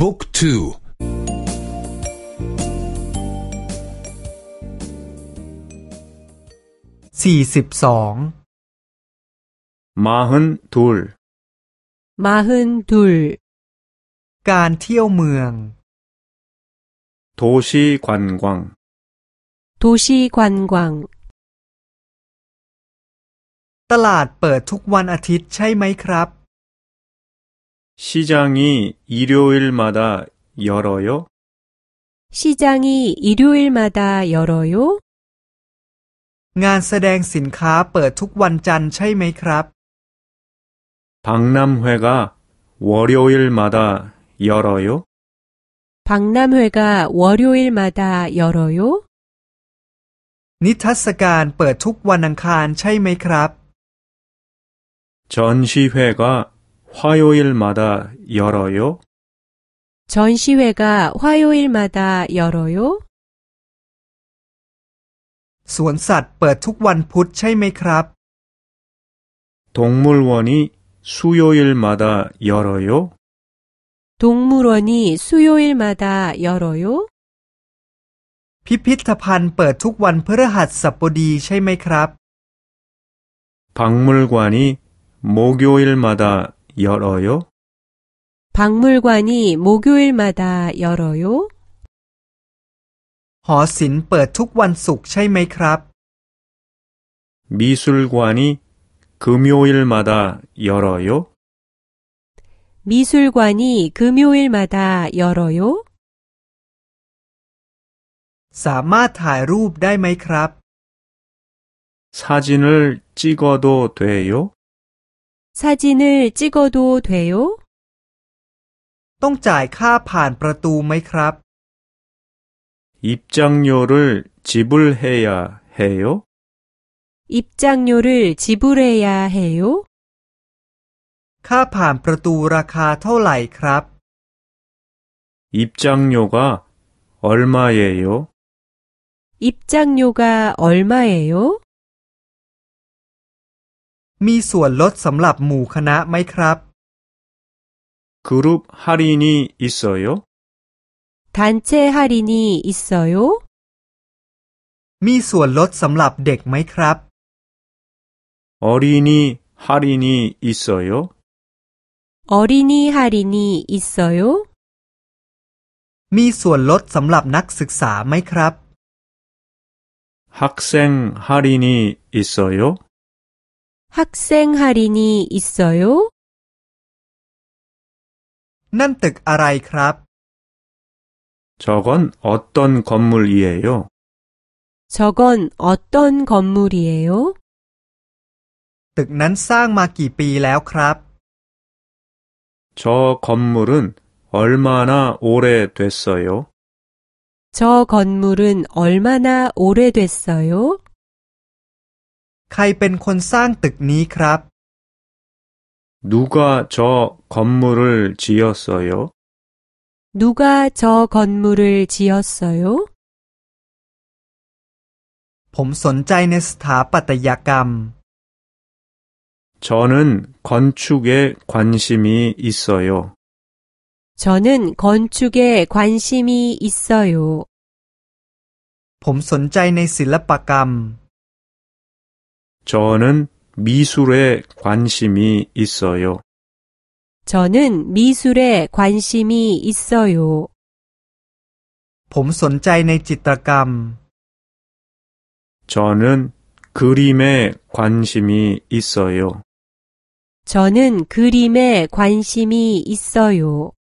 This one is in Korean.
บุ๊กทูสี่สิบสองมาหนทูลมาหนทูลการเที่ยวเมืองโทชิควันกวาง도시관광ตลาดเปิดทุกวันอาทิตย์ใช่ไหมครับ 시장이 일요일마다 열어요? 시장이 일요일마다 열어요? งานแสดงสินค้าเปิดทุกวันจันทร์ใช่ไหมครับ 박람회가 월요일마다 열어요? 박람회가 월요일마다 열어요? นิทรรศการเปิดทุกวันอังคารใช่ไหมครับ 전시회가 화요일마다 열어요? 전시회가 화요일마다 열어요? สวนสัตว์เปิดทุกวันพุธใช่ไหมครับ 동물원이 수요일마다 열어요? 동물원이 수요일마다 열어요? พิพิธภัณฑ์เปิดทุกวันพฤหัสบดีใช่ไหมครับ 박물관이 목요일마다 열어요? 박물관이 목요일마다 열어요? หอศิลป์เปิดทุกวันศุกร์ใช่ไหมครับ 미술관이 금요일마다 열어요? 미술관이 금요일마다 열어요? สามารถถ่ายรูปได้ไหมครับ 사진을 찍어도 돼요? 사진을 찍어도 돼요? ต้องจ่ายค่าผ่านประตูไหมครับ 입장료를 지불해야 해요? 입장료를 지불해야 해요? ค่าผ่านประตูราคาเท่าไหร่ครับ 입장료가 얼마예요? 입장료가 얼마예요? มีส่วนลดสำหรับหมู่คณะไหมครับ 그룹 할인이 있어요? 단체 할인이 있어요? มีส่วนลดสำหรับเด็กไหมครับ 어린이 할인이 있어요? 어린이 할인이 있어요? มีส่วนลดสำหรับนักศึกษาไหมครับ 학생 할인이 있어요? 학생 할인이 있어요? นั่นตึกอะไรครับ 저건 어떤 건물이에요? 저건 어떤 건물이에요? ตึกนั้นสร้างมากี่ปีแล้วครับ 저 건물은 얼마나 오래됐어요? 저 건물은 얼마나 오래됐어요? ใครเป็นคนสร้างตึกนี้ครับ 누가 저 건물을 지었어요? 누가 저 건물을 지었어요? ผมสนใจในสถาปัตยกรรม 저는 건축에 관심이 있어요. 저는 건축에 관심이 있어요. ผมสนใจในศิลปกรรม 저는 미술에 관심이 있어요. 저는 미술에 관심이 있어요. ผมสนใจในจิตรกรรม 저는 그림에 관심이 있어요. 저는 그림에 관심이 있어요.